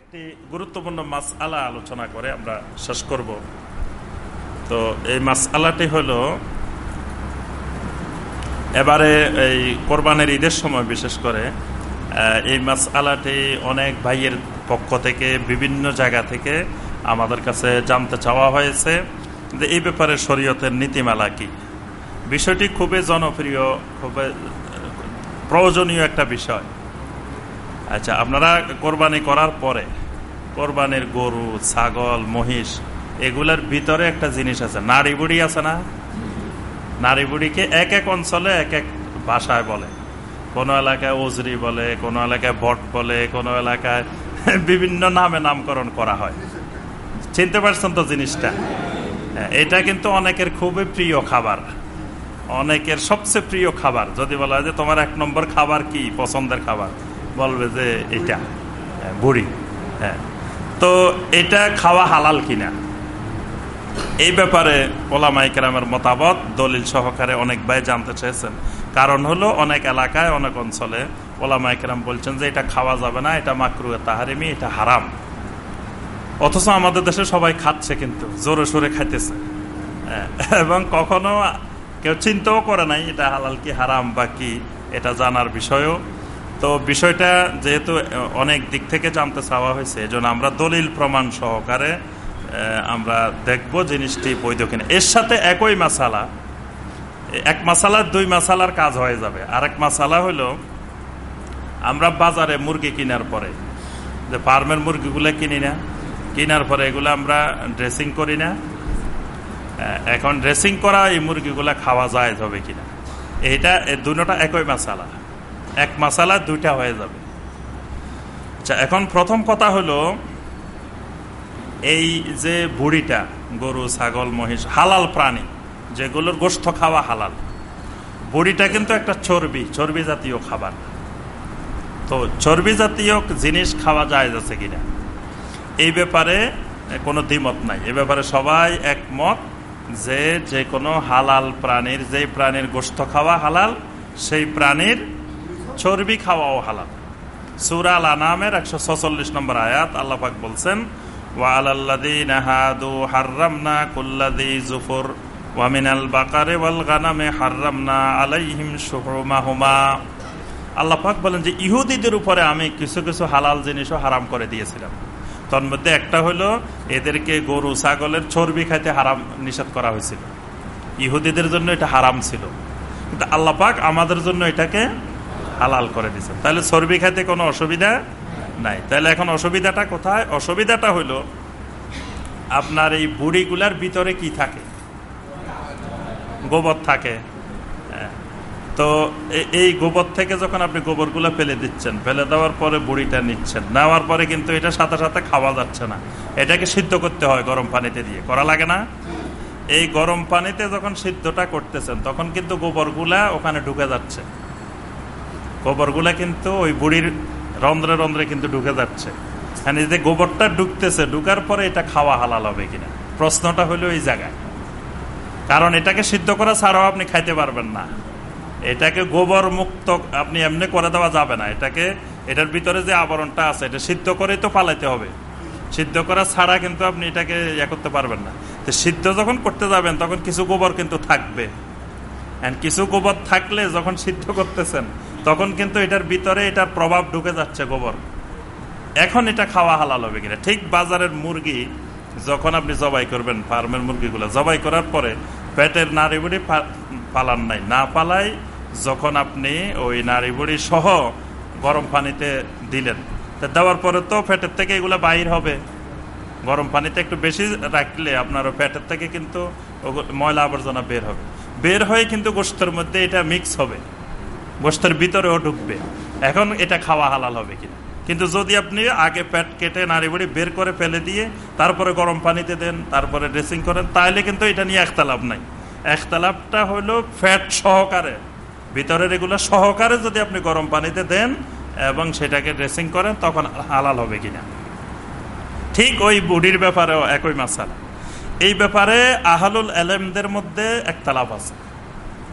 একটি গুরুত্বপূর্ণ মাস আলা আলোচনা করে আমরা শেষ করব। তো এই মাস আলাটি হল এবারে এই কোরবানের ঈদের সময় বিশেষ করে এই মাস আলাটি অনেক ভাইয়ের পক্ষ থেকে বিভিন্ন জায়গা থেকে আমাদের কাছে জানতে চাওয়া হয়েছে যে এই ব্যাপারে শরীয়তের নীতিমালা কি? বিষয়টি খুবই জনপ্রিয়, খুবই প্রয়োজনীয় একটা বিষয়। আচ্ছা আপনারা কোরবানি করার পরে কোরবানির গরু ছাগল মহিষ এগুলার ভিতরে একটা জিনিস আছে নারী বুড়ি আছে না? নারী বুড়িকে এক এক অঞ্চলে এক এক ভাষায় বলে। কোনো এলাকায় ওজরি বলে কোনো এলাকায় বট বলে কোনো এলাকায় বিভিন্ন নামে নামকরণ করা হয়। চিনতে পারছেন তো জিনিসটা? হ্যাঁ, এটা কিন্তু অনেকের খুবই প্রিয় খাবার। অনেকের সবচেয়ে প্রিয় খাবার যদি বলা হয় যে তোমার এক নম্বর খাবার কি পছন্দের খাবার? বলবে যে এটা হ্যাঁ, বুড়ি হ্যাঁ। তো এটা খাওয়া হালাল কিনা? এই ব্যাপারে ওলামাইকেরামের মতামত দলিল সহকারে অনেক ভাই জানতে চেয়েছেন। কারণ হলো অনেক এলাকায় অনেক অঞ্চলে ওলামাইকেরাম বলছেন যে এটা খাওয়া যাবে না এটা মাকরু তাহারিমি এটা হারাম। অথচ আমাদের দেশে সবাই খাচ্ছে কিন্তু জোরে সোরে খাইতেছে। হ্যাঁ, এবং কখনো কেউ চিন্তাও করে নাই এটা হালাল কি হারাম বা কি এটা জানার বিষয়ও। তো বিষয়টা যেহেতু অনেক দিক থেকে জানতে চাওয়া হয়েছে, এজন্য আমরা দলিল প্রমাণ সহকারে আমরা দেখব জিনিসটি বৈধ কিনা। এর সাথে একই মাসালা এক মাসালার দুই মাসালার কাজ হয়ে যাবে। আরেক মাসালা হলো আমরা বাজারে মুরগি কেনার পরে, যে ফার্মের মুরগিগুলো কিনি না, কেনার পরে এগুলো আমরা ড্রেসিং করি না এখন ড্রেসিং করা এই মুরগিগুলা খাওয়া যায় হবে কিনা। এইটা দুটা একই মাসালা। এক মাসালা দুইটা হয়ে যাবে। আচ্ছা এখন প্রথম কথা হলো, এই যে বুড়িটা, গরু, ছাগল, মহিষ, হালাল প্রাণী, যেগুলোর গোষ্ঠ খাওয়া হালাল, বুড়িটা কিন্তু একটা চর্বি চর্বি জাতীয় খাবার। তো চর্বি জাতীয় জিনিস খাওয়া যায় যাচ্ছে কিনা? এই ব্যাপারে কোনো দ্বিমত নাই। এ ব্যাপারে সবাই একমত যে যে কোনো হালাল প্রাণীর, যেই প্রাণীর গোষ্ঠ খাওয়া হালাল, সেই প্রাণীর চর্বি খাওয়াও হালাল। সুরাল আনামের একশো ছচল্লিশ নম্বর আয়াত আল্লাহাক বলছেন আল্লাহাক বলেন যে, ইহুদিদের উপরে আমি কিছু কিছু হালাল জিনিসও হারাম করে দিয়েছিলাম। তন্মধ্যে মধ্যে একটা হলো, এদেরকে গরু, ছাগলের চর্বি খাইতে হারাম নিষেধ করা হয়েছিল। ইহুদিদের জন্য এটা হারাম ছিল। কিন্তু আল্লাপাক আমাদের জন্য এটাকে হালাল করে দিচ্ছেন তাহলে চর্বি খাইতে কোনো অসুবিধা নাই। তাহলে এখন অসুবিধাটা কোথায়? অসুবিধাটা হলো আপনার এই বুড়িগুলার ভিতরে কি থাকে? গোবর থাকে। হ্যাঁ। তো এই গোবর থেকে যখন আপনি গোবরগুলো ফেলে দিচ্ছেন, ফেলে দেওয়ার পরে বুড়িটা নিচ্ছেন, নেওয়ার পরে কিন্তু এটা সাথে সাথে খাওয়া যাচ্ছে না। এটাকে সিদ্ধ করতে হয় গরম পানিতে দিয়ে। করা লাগে না? এই গরম পানিতে যখন সিদ্ধটা করতেছেন, তখন কিন্তু গোবরগুলা ওখানে ঢুকে যাচ্ছে। গোবরগুলা কিন্তু ওই বুড়ির রন্ধ্রে রন্ধ্রে কিন্তু ঢুকে যাচ্ছে। হ্যাঁ যে গোবরটা ঢুকতেছে, ঢুকার পরে এটা খাওয়া হালাল হবে কিনা? প্রশ্নটা হলো এই জায়গায়। কারণ এটাকে সিদ্ধ করা ছাড়াও আপনি খাইতে পারবেন না। এটাকে গোবর মুক্ত আপনি এমনি করে দেওয়া যাবে না। এটাকে, এটার ভিতরে যে আবরণটা আছে, এটা সিদ্ধ করেই তো পালাইতে হবে। সিদ্ধ করা ছাড়া কিন্তু আপনি এটাকে ইয়ে করতে পারবেন না। তো সিদ্ধ যখন করতে যাবেন, তখন কিছু গোবর কিন্তু থাকবে। কিছু গোবর থাকলে যখন সিদ্ধ করতেছেন তখন কিন্তু এটার ভিতরে এটার প্রভাব ঢুকে যাচ্ছে গোবর। এখন এটা খাওয়া হালাল হবে কিনা? ঠিক বাজারের মুরগি যখন আপনি জবাই করবেন, ফার্মের মুরগিগুলো জবাই করার পরে পেটের নাড়ি বুড়ি পালান নাই। না পালাই, যখন আপনি ওই নারী বুড়ি সহ গরম পানিতে দিলেন। তা দেওয়ার পরে তো ফ্যাটের থেকে এগুলো বাহির হবে। গরম পানিতে একটু বেশি রাখলে আপনার ফ্যাটের থেকে কিন্তু ময়লা আবর্জনা বের হবে। বের হয়ে কিন্তু গোস্তের মধ্যে এটা মিক্স হবে। গোস্তের ভিতরেও ঢুকবে। এখন এটা খাওয়া হালাল হবে কিনা? কিন্তু যদি আপনি আগে প্যাট কেটে নাড়ি বুড়ি বের করে ফেলে দিয়ে তারপরে গরম পানিতে দেন, তারপরে ড্রেসিং করেন তাহলে কিন্তু এটা নিয়ে একতালাভ নাই। একতালাভটা হলো ফ্যাট সহকারে। ভিতরের এগুলো সহকারে যদি আপনি গরম পানিতে দেন এবং সেটাকে ড্রেসিং করেন, তখন হালাল হবে কিনা? ঠিক ওই বুড়ির ব্যাপারেও একই মাসালা। এই ব্যাপারে আহালুল আলেমদের মধ্যে একতালাফ আছে।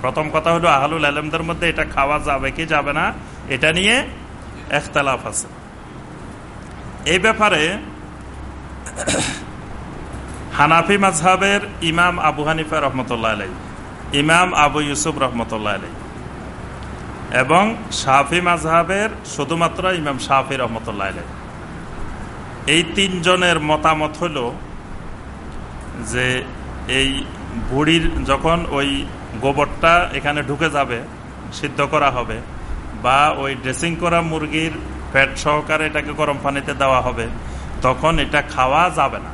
প্রথম কথা হলো আহালুল আলেমদের মধ্যে এটা খাওয়া যাবে কি যাবে না, এটা নিয়ে একতালাফ আছে। এই ব্যাপারে হানাফি মাজহাবের ইমাম আবু হানিফা রহমতুল্লাহ আলাই ইমাম আবু ইউসুফ রহমতুল্লাহ আলাই এবং শাহি মাজহাবের শুধুমাত্র ইমাম শাহি রহমতুল্লাহ আলাই এই তিনজনের মতামত হল যে এই বুড়ির যখন ওই গোবরটা এখানে ঢুকে যাবে, সিদ্ধ করা হবে, বা ওই ড্রেসিং করা মুরগির ফ্যাট সহকারে এটাকে গরম পানিতে দেওয়া হবে, তখন এটা খাওয়া যাবে না।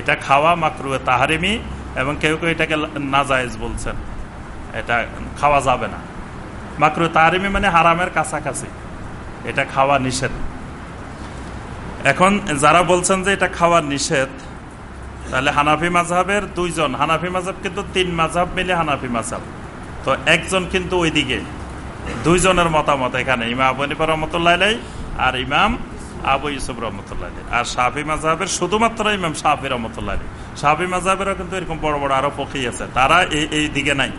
এটা খাওয়া মাকরুয়ে তাহারিমি এবং কেউ কেউ এটাকে নাজায়েজ বলছেন, এটা খাওয়া যাবে না। মাকরু তাহারিমি মানে হারামের কাছাকাছি, এটা খাওয়া নিষেধ। এখন যারা বলছেন যে এটা খাওয়া নিষেধ তাহলে হানাফি মাঝহের দুইজন, হানাফি মাঝাব কিন্তু তিন মাঝাব মিলে হানাফি মাঝাব তো একজন কিন্তু ওইদিকে, দুইজনের মতামত এখানে, ইমাম আবু নিফা রহমতুল্লাহ আর ইমাম আবু ইউসুফ রহমতুল্লাহ আর শাহি মাঝহের শুধুমাত্র ইমাম শাহি রহমতুল্লাহ শাহি মাঝহেরও কিন্তু এরকম বড় বড় আরও পক্ষী আছে, তারা এই এই দিকে নাই।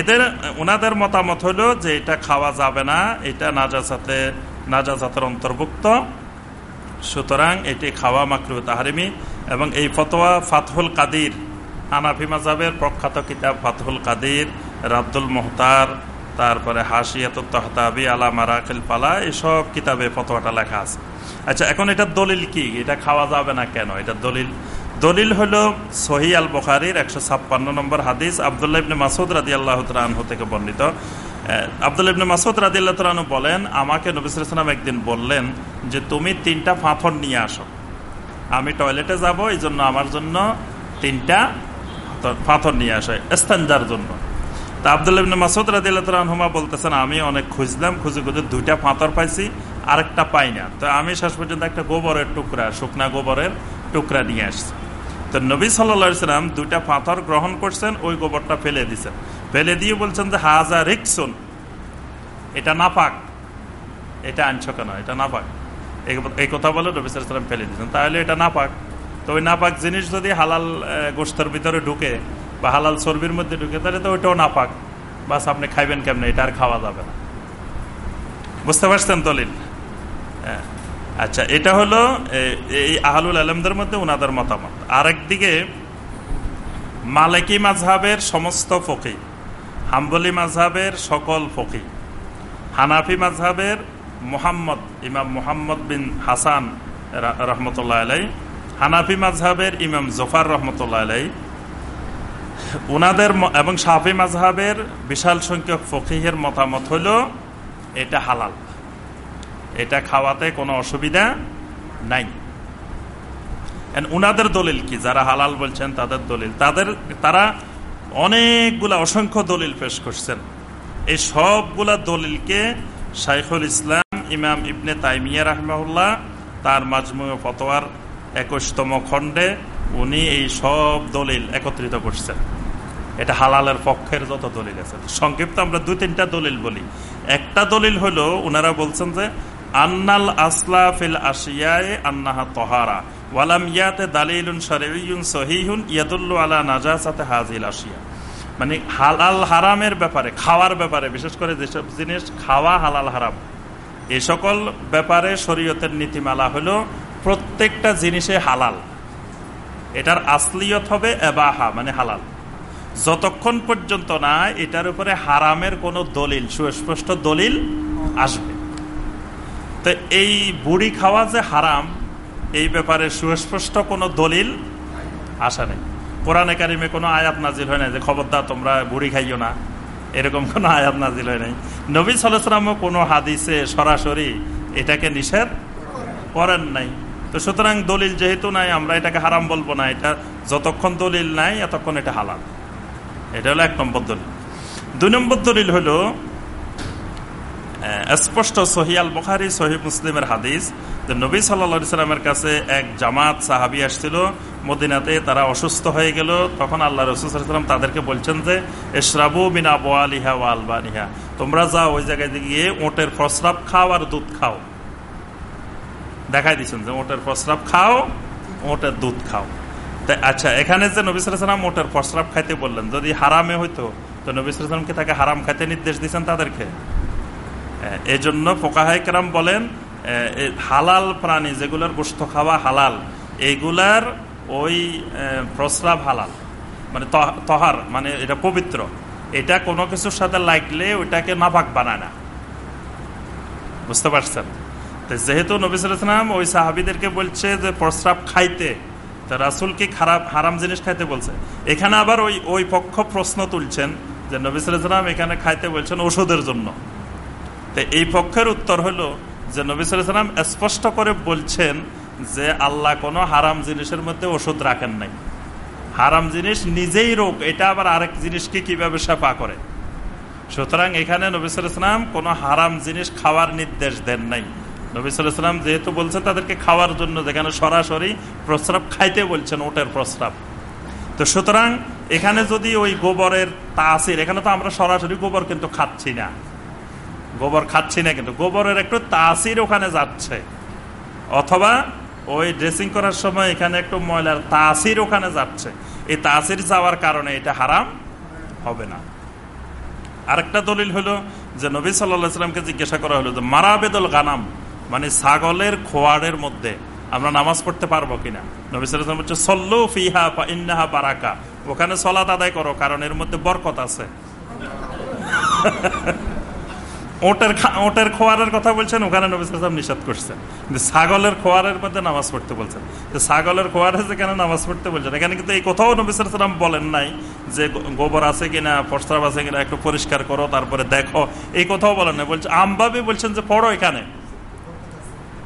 এদের ওনাদের মতামত হলো যে এটা খাওয়া যাবে না, এটা নাজাসাতে, নাজাসাতের অন্তর্ভুক্ত। সুতরাং এটি খাওয়া মাকরু তাহারিমি এবং এই ফতোয়া ফাতহুল কাদির, হানাফি মাজাবের প্রখ্যাত কিতাব ফাতহুল কাদির, রাব্দুল মোহতার, তারপরে হাসিয়াত তহতাবি আলা মারাকিল পালা এসব কিতাবে ফতোয়াটা লেখা আছে। আচ্ছা এখন এটা দলিল কি? এটা খাওয়া যাবে না কেন? এটা দলিল। দলিল হল সহি আল বখারির একশো ছাপ্পান্ন নম্বর হাদিস, আবদুল্লাহ ইবনে মাসুদ রাদি আল্লাহ তালহ থেকে বর্ণিত। আবদুল্লাহ ইবনে মাসুদ রাদি আল্লাহ তালু বলেন, আমাকে নবিসাম একদিন বললেন যে, তুমি তিনটা ফাঁফর নিয়ে আসো। আমি টয়লেটে যাব, এই জন্য আমার জন্য তিনটা পাথর নিয়ে আসে স্থানজার জন্য। তা আবদুল্লাহ মাসুদ রাজিল্লাহমা বলতেছেন, আমি অনেক খুঁজলাম, খুঁজে খুঁজে দুইটা পাথর পাইছি, আরেকটা পাই না। তো আমি শেষ পর্যন্ত একটা গোবরের টুকরা, শুকনা গোবরের টুকরা নিয়ে আসছি। তো নবী সাল্লাম দুইটা পাথর গ্রহণ করছেন, ওই গোবরটা ফেলে দিচ্ছেন ফেলে দিয়ে বলছেন যে, হাজা রিক্সুন, এটা নাপাক, এটা আনছো কেন এটা নাপাক। এই কথা বলে নবী সাল্লাম ফেলে দিয়েছেন তাহলে এটা নাপাক। তো ওই নাপাক জিনিস যদি হালাল গোস্তের ভিতরে ঢুকে বা হালাল চর্বির মধ্যে ঢুকে, তাহলে তো ওইটাও নাপাক। বাস আপনি খাইবেন কেমন? এটা আর খাওয়া যাবে না। বুঝতে পারছেন দলিল? হ্যাঁ আচ্ছা এটা হলো এই আহলুল আলমদের মধ্যে উনাদের মতামত। আরেকদিকে, মালিকি মাঝহাবের সমস্ত ফকি হাম্বলি মাঝহাবের সকল ফকি হানাফি মাঝহাবের মোহাম্মদ, ইমাম মোহাম্মদ বিন হাসান রহমতুল্লাহ আলাই হানাফি মাঝহাবের ইমাম জফার রহমতুল্লাহ আলাই উনাদের এবং সাফি মাঝহাবের বিশাল সংখ্যক ফকিহের মতামত হল, এটা হালাল। এটা খাওয়াতে কোনো অসুবিধা নাই। উনাদের দলিল কি? যারা হালাল বলছেন, তাদের দলিল। তাদের, তারা অনেকগুলা অসংখ্য দলিল পেশ করছেন। এই সবগুলা দলিলকে শাইখুল ইসলাম ইমাম ইবনে তাইমিয়া রাহমাউল্লাহ তার মাজমুয় ফতোয়ার একুশতম খণ্ডে উনি এই সব দলিল একত্রিত করছেন। এটা হালালের পক্ষের যত দলিল আছে। সংক্ষিপ্ত আমরা দুই তিনটা দলিল বলি। একটা দলিল হলো ওনারা বলছেন যে, আন্নাল আসলা ফিল আশিয়ায় আন্নাহা তহারা, ওয়ালাম ইয়াতে দালিলুন শরীয়ুন সহিহুন ইয়াদুল্লু আলা নাজাসাতে হাজিল আশিয়া। মানে হালাল হারামের ব্যাপারে, খাওয়ার ব্যাপারে, বিশেষ করে যেসব জিনিস খাওয়া হালাল হারাম এ সকল ব্যাপারে শরীয়তের নীতিমালা হলো প্রত্যেকটা জিনিসে হালাল। এটার আসলিয়ত হবে এবাহা মানে হালাল। যতক্ষণ পর্যন্ত না এটার উপরে হারামের কোনো দলিল, সুস্পষ্ট দলিল আসবে। তো এই বুড়ি খাওয়া যে হারাম, এই ব্যাপারে সুস্পষ্ট কোনো দলিল আসা নেই। কোরআনে কারিমে কোনো আয়াত নাজিল হয় না যে, খবরদার, তোমরা বুড়ি খাইও না। এরকম কোনো আয়াত নাজিল হয় নাই। নবী সালামও কোনো হাদিসে সরাসরি এটাকে নিষেধ করেন নাই। তো সুতরাং দলিল যেহেতু নাই, আমরা এটাকে হারাম বলব না। এটা যতক্ষণ দলিল নাই, এতক্ষণ এটা হালাল। এটা হলো এক নম্বর দলিল। দুই নম্বর দলিল হলো স্পষ্ট সহিয়াল বখারি, সহি মুসলিমের হাদিস নবী সাল্লা সাল্লামের কাছে এক জামাত সাহাবি আসছিল মদিনাতে তারা অসুস্থ হয়ে গেল। তখন আল্লাহ রসুলাম তাদেরকে বলছেন যে এশরাবু বিনা বোয়ালিহা ও আলবানিহা। তোমরা যাও ওই জায়গায় গিয়ে ওটের প্রস্রাব খাও আর দুধ খাও। দেখাই দিচ্ছেন যে ওটের প্রস্রাব খাও, ওটের দুধ খাও। আচ্ছা এখানে যে নবী সালাম ওটের প্রস্রাব খাইতে বললেন, যদি হারামে হইতো, তো নবী সালামকে তাকে হারাম খাইতে নির্দেশ দিচ্ছেন তাদেরকে? এই জন্য ফোকাহাই কেরাম বলেন হালাল প্রাণী যেগুলোর গোস্ত খাওয়া হালাল, এগুলার ওই প্রস্রাব হালাল মানে তহার মানে এটা পবিত্র। এটা কোনো কিছুর সাথে লাগলে ওইটাকে নাপাক বানায় না। বুঝতে পারছেন? তো যেহেতু নবিসাম ওই সাহাবিদেরকে বলছে যে প্রস্রাব খাইতে, তা রাসুল কি খারাপ, হারাম জিনিস খাইতে বলছে? এখানে আবার ওই ওই পক্ষ প্রশ্ন তুলছেন যে নবিসাম এখানে খাইতে বলছেন ওষুধের জন্য। তো এই পক্ষের উত্তর হলো যে নবিসাম স্পষ্ট করে বলছেন যে আল্লাহ কোনো হারাম জিনিসের মধ্যে ওষুধ রাখেন নাই। হারাম জিনিস নিজেই রোগ, এটা আবার আরেক জিনিসকে কীভাবে সেপা করে? সুতরাং এখানে নবিসুল ইসলাম কোনো হারাম জিনিস খাওয়ার নির্দেশ দেন নাই। নবিসাম যেহেতু বলছেন তাদেরকে খাওয়ার জন্য, যেখানে সরাসরি প্রস্রাব খাইতে বলছেন ওটের প্রস্রাব। তো সুতরাং এখানে যদি ওই গোবরের তাসির, এখানে তো আমরা সরাসরি গোবর কিন্তু খাচ্ছি না। গোবর খাচ্ছি না কিন্তু গোবরের একটু তাসির ওখানে যাচ্ছে। অথবা ওই ড্রেসিং করার সময় এখানে একটু ময়লার তাসির ওখানে যাচ্ছে। এই তাসির যাওয়ার কারণে এটা হারাম হবে না। আরেকটা দলিল হলো যে নবী সাল্লামকে জিজ্ঞাসা করা হলো যে মারাবেদল গানাম মানে ছাগলের খোয়াড়ের মধ্যে আমরা নামাজ পড়তে পারব কিনা? নবী সাল্লাম হচ্ছে সল্লু ফিহা ইন্নাহা বারাকা। ওখানে সলাত আদায় করো, কারণ এর মধ্যে বরকত আছে। ওটের ওটের খোয়ারের কথা বলছেন, ওখানে নবী সালাম নিষেধ করছেন। কিন্তু ছাগলের খোয়ারের মধ্যে নামাজ পড়তে বলছেন। ছাগলের খোয়ারে যে কেন নামাজ পড়তে বলছেন? এখানে কিন্তু এই কথাও নবী সালাম বলেন নাই যে গোবর আছে কিনা প্রস্তাব আছে কিনা, একটু পরিষ্কার করো, তারপরে দেখো। এই কথাও বলেন না বলছে আমভাবে বলছেন যে পড়ো এখানে।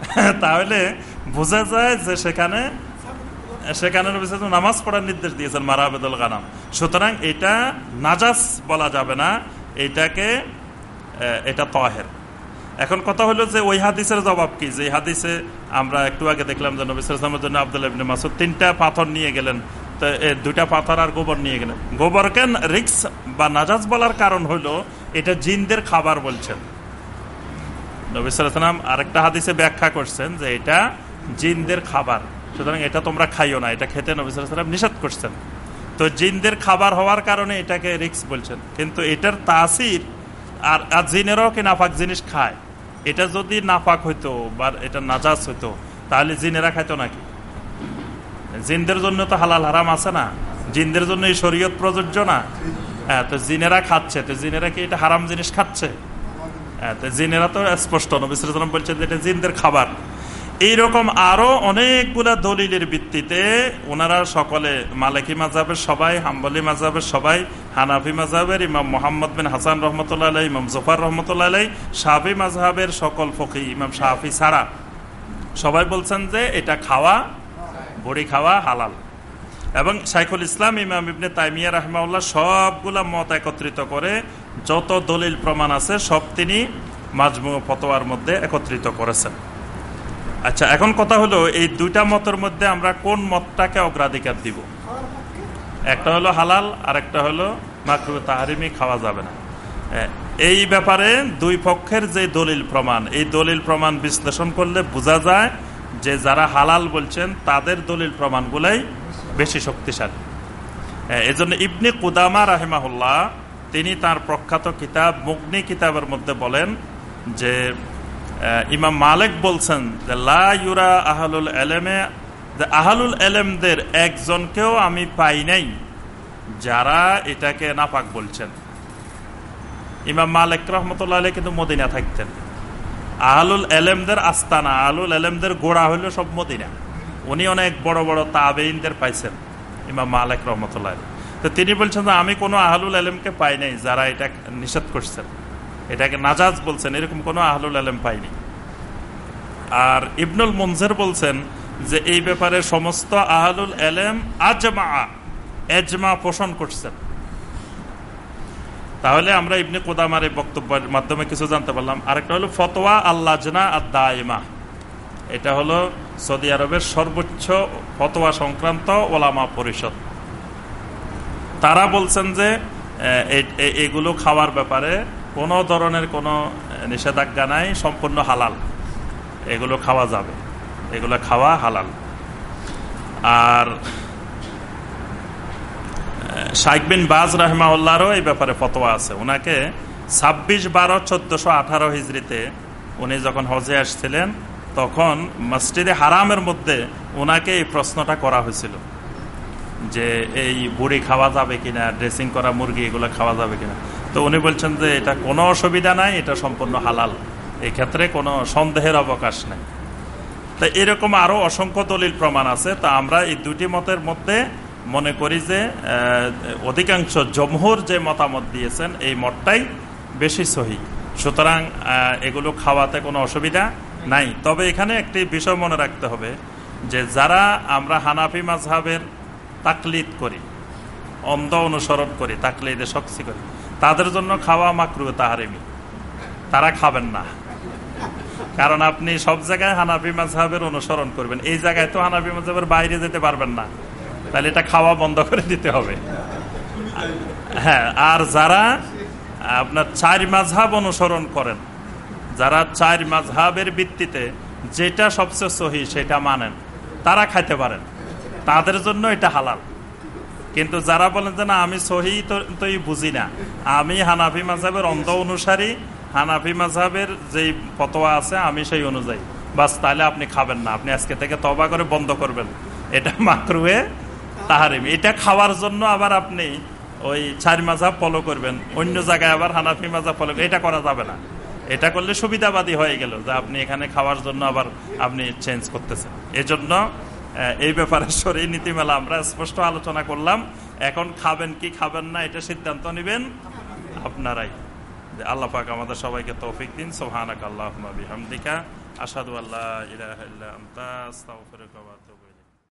তাহলে বোঝা যায় যে সেখানে সেখানে নামাজ পড়ার নির্দেশ দিয়েছেন, মারাবেদুল গানাম। সুতরাং এটা নাজাস বলা যাবে না। এটাকে এটা তহের। এখন কথা হলো যে ওই হাদিসের জবাব কি? যে হাদিসে আমরা একটু আগে দেখলাম যে নবিসের জন্য আব্দুল ইবনে মাসুদ তিনটা পাথর নিয়ে গেলেন। তো দুইটা পাথর আর গোবর নিয়ে গেলেন। গোবর কেন? রিক্স বা নাজাজ বলার কারণ হলো এটা জিনদের খাবার বলছেন। নবিসাম আরেকটা হাদিসে ব্যাখ্যা করছেন যে এটা জিনদের খাবার। সুতরাং এটা তোমরা খাইও না, এটা খেতে নবিসাম নিষেধ করছেন। তো জিনদের খাবার হওয়ার কারণে এটাকে রিক্স বলছেন। কিন্তু এটার তাসির আর আর জিনেরাও কি নাফাক জিনিস খায়? এটা যদি নাফাক হইতো বা এটা নাজাজ হইতো, তাহলে জিনেরা খাইতো নাকি? জিনদের জন্য তো হালাল হারাম আছে না? জিনদের জন্য এই শরীয়ত প্রযোজ্য না? হ্যাঁ তো জিনেরা খাচ্ছে, তো জিনেরা কি এটা হারাম জিনিস খাচ্ছে? হ্যাঁ তো জিনেরা তো স্পষ্ট নবিসাম বলছেন যে এটা জিনদের খাবার। এইরকম আরও অনেকগুলা দলিলের ভিত্তিতে ওনারা সকলে মালিকি মাজাবের সবাই, হাম্বলি মাজাবের সবাই হানাফি মাজাবের ইমাম মোহাম্মদ বিন হাসান রহমতুল্লাহ আলাই ইমাম জফার রহমতুল্লাহ আলাই শাহি মাজহাবের সকল ফকি ইমাম শাহি ছাড়া। সবাই বলছেন যে এটা খাওয়া, বড়ি খাওয়া হালাল। এবং শাইখুল ইসলাম, ইমাম ইবনে তাইমিয়া রহমাউল্লাহ সবগুলা মত একত্রিত করে যত দলিল প্রমাণ আছে সব তিনি মাজমু ফতোয়ার মধ্যে একত্রিত করেছেন। আচ্ছা এখন কথা হলো, এই দুইটা মতের মধ্যে আমরা কোন মতটাকে অগ্রাধিকার দিব? একটা হলো হালাল আর একটা হলো মাকরু তাহারিমি খাওয়া যাবে না। এই ব্যাপারে দুই পক্ষের যে দলিল প্রমাণ, এই দলিল প্রমাণ বিশ্লেষণ করলে বোঝা যায় যে যারা হালাল বলছেন, তাদের দলিল প্রমাণগুলাই বেশি শক্তিশালী। এই জন্য ইবনে কুদামা রাহেমাহুল্লাহ, তিনি তার প্রখ্যাত কিতাব মুগনি কিতাবের মধ্যে বলেন যে ইমাম মালিক বলছেন যে, লা ইউরা আহলুল এলেমে আহলুল এলেমদের একজনকেও আমি পাই নাই, যারা এটাকে নাপাক বলছেন। ইমাম মালিক রহমতুল্লাহ কিন্তু মদিনা থাকতেন। আহলুল এলেমদের আস্তানা, আহলুল এলেমদের গোড়া হইল সব মদিনা। উনি অনেক বড় বড় তাবেইনদের পাইছেন, ইমাম মালিক রহমতুল্লাহ তো তিনি বলছেন যে আমি কোনো আহলুল আলমকে পাই নাই, যারা এটা নিষেধ করছেন। এটাকে নাজাজ বলছেন, এরকম কোনো আহলুল আলম পাইনি। আর ইবনুল মঞ্জের বলছেন যে এই ব্যাপারে সমস্ত আহলুল এলেম আজমা, এজমা পোষণ করছেন। তাহলে আমরা ইবনে কোদামার এই বক্তব্যের মাধ্যমে কিছু জানতে পারলাম। আরেকটা হলো ফতোয়া আল্লাজনা আদায়মা এটা হলো সৌদি আরবের সর্বোচ্চ ফতোয়া সংক্রান্ত ওলামা পরিষদ। তারা বলছেন যে এগুলো খাওয়ার ব্যাপারে কোনো ধরনের কোনো নিষেধাজ্ঞা নাই, সম্পূর্ণ হালাল। এগুলো খাওয়া যাবে। এগুলো খাওয়া হালাল। আর শাইক বিন বাজ রাহমাউল্লাহরও এই ব্যাপারে ফতোয়া আছে। ওনাকে ছাব্বিশ বারো চোদ্দশো আঠারো হিজড়িতে উনি যখন হজে আসছিলেন, তখন মসজিদে হারামের মধ্যে ওনাকে এই প্রশ্নটা করা হয়েছিল যে, এই বুড়ি খাওয়া যাবে কিনা? ড্রেসিং করা মুরগি, এগুলো খাওয়া যাবে কিনা? তো উনি বলছেন যে, এটা কোনো অসুবিধা নাই, এটা সম্পূর্ণ হালাল। এক্ষেত্রে কোনো সন্দেহের অবকাশ নেই। তা এরকম আরও অসংখ্য দলিল প্রমাণ আছে। তা আমরা এই দুটি মতের মধ্যে মনে করি যে অধিকাংশ জমহুর যে মতামত দিয়েছেন, এই মতটাই বেশি সহি। সুতরাং এগুলো খাওয়াতে কোনো অসুবিধা নাই। তবে এখানে একটি বিষয় মনে রাখতে হবে যে, যারা আমরা হানাফি মাঝহাবের তাকলিদ করি, অন্ধ অনুসরণ করি, তাকলিদে শক্সি করি, তাদের জন্য খাওয়া মাকরু তাহারিমি। তারা খাবেন না। কারণ আপনি সব জায়গায় হানাফি মাঝহাবের অনুসরণ করবেন। এই জায়গায় তো হানাফি মাঝহাবের বাইরে যেতে পারবেন না। তাহলে এটা খাওয়া বন্ধ করে দিতে হবে। হ্যাঁ আর যারা আপনার চার মাঝহাব অনুসরণ করেন, যারা চার মাঝহাবের ভিত্তিতে যেটা সবচেয়ে সহি সেটা মানেন, তারা খাইতে পারেন। তাদের জন্য এটা হালাল। কিন্তু যারা বলেন যে, না, আমি সহি তো- বুঝি না। আমি হানাফি মাঝহাবের অন্ধ অনুসারী হানাফি মাঝহাবের যেই ফতোয়া আছে, আমি সেই অনুযায়ী। বাস, তাহলে আপনি খাবেন না। আপনি আজকে থেকে তবা করে বন্ধ করবেন। এটা মাকরুয়ে তাহারিম। এটা খাওয়ার জন্য আবার আপনি ওই চার মাঝাব ফলো করবেন। অন্য জায়গায় আবার হানাফি মাঝাব ফলো এটা করা যাবে না। এটা করলে সুবিধাবাদী হয়ে গেল যে আপনি এখানে খাওয়ার জন্য আবার আপনি চেঞ্জ করতেছেন। এই জন্য এই ব্যাপারে শরীর নীতিমেলা আমরা স্পষ্ট আলোচনা করলাম। এখন খাবেন কি খাবেন না, এটা সিদ্ধান্ত নেবেন আপনারাই। আল্লাহ পাক আমাদের সবাইকে তৌফিক দিন। সোহানাক আল্লাহ বিহামদিকা। আসাদু আল্লাহ ইলাহা ইল্লা